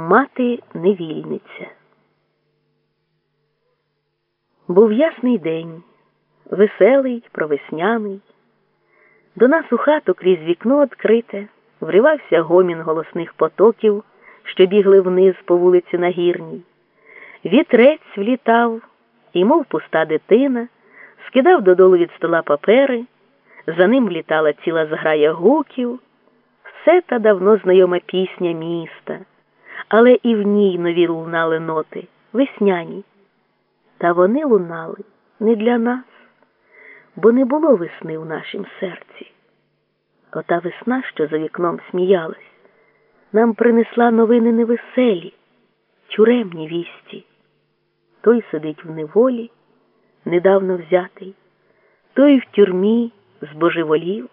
Мати невільниця. Був ясний день, веселий, провесняний. До нас у хату крізь вікно відкрите вривався гомін голосних потоків, що бігли вниз по вулиці Нагірній. Вітрець влітав і, мов пуста дитина, скидав додолу від стола папери, за ним влітала ціла зграя гуків, все та давно знайома пісня міста але і в ній нові лунали ноти, весняні. Та вони лунали не для нас, бо не було весни в нашім серці. Ота весна, що за вікном сміялась, нам принесла новини невеселі, тюремні вісті. Той сидить в неволі, недавно взятий, той в тюрмі збожеволів,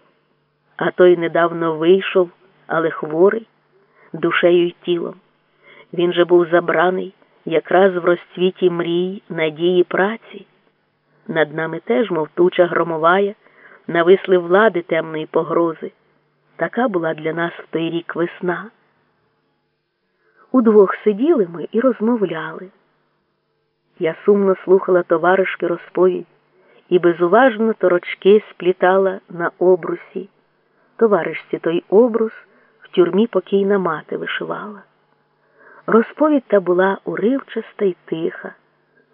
а той недавно вийшов, але хворий, душею й тілом. Він же був забраний якраз в розцвіті мрій, надії праці. Над нами теж, мов туча громовая, нависли влади темної погрози. Така була для нас в той рік весна. Удвох сиділи ми і розмовляли. Я сумно слухала товаришки розповідь і безуважно торочки сплітала на обрусі. Товаришці той обрус в тюрмі покійна мати вишивала. Розповідь та була уривчаста й тиха,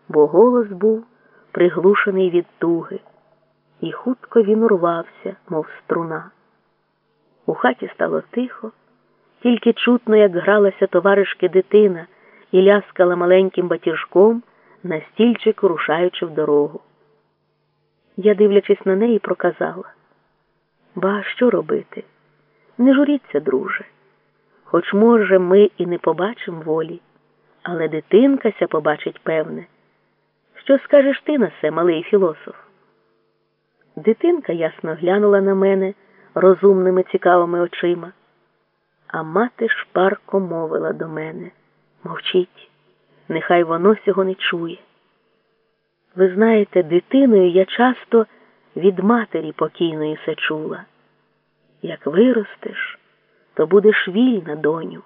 бо голос був приглушений від туги, і хутко він урвався, мов струна. У хаті стало тихо, тільки чутно, як гралася товаришки дитина і ляскала маленьким батіжком на стільчику, рушаючи в дорогу. Я, дивлячись на неї, проказала Ба, що робити? Не журіться, друже. Хоч, може, ми і не побачимо волі, але дитинкася побачить певне. Що скажеш ти на це, малий філософ? Дитинка ясно глянула на мене розумними цікавими очима, а мати шпарко мовила до мене мовчіть, нехай воно цього не чує. Ви знаєте, дитиною я часто від матері покійної се чула. Як виростеш, то будеш вільна, доню.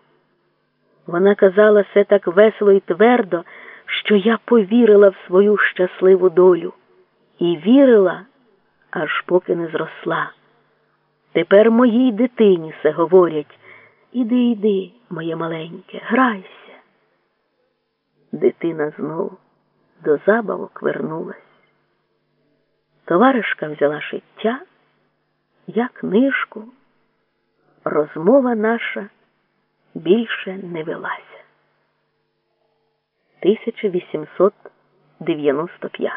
Вона казала все так весело і твердо, що я повірила в свою щасливу долю і вірила, аж поки не зросла. Тепер моїй дитині все говорять Іди, іди, моє маленьке, грайся. Дитина знов до забавок вернулась. Товаришка взяла шиття, я книжку розмова наша більше не велася. 1895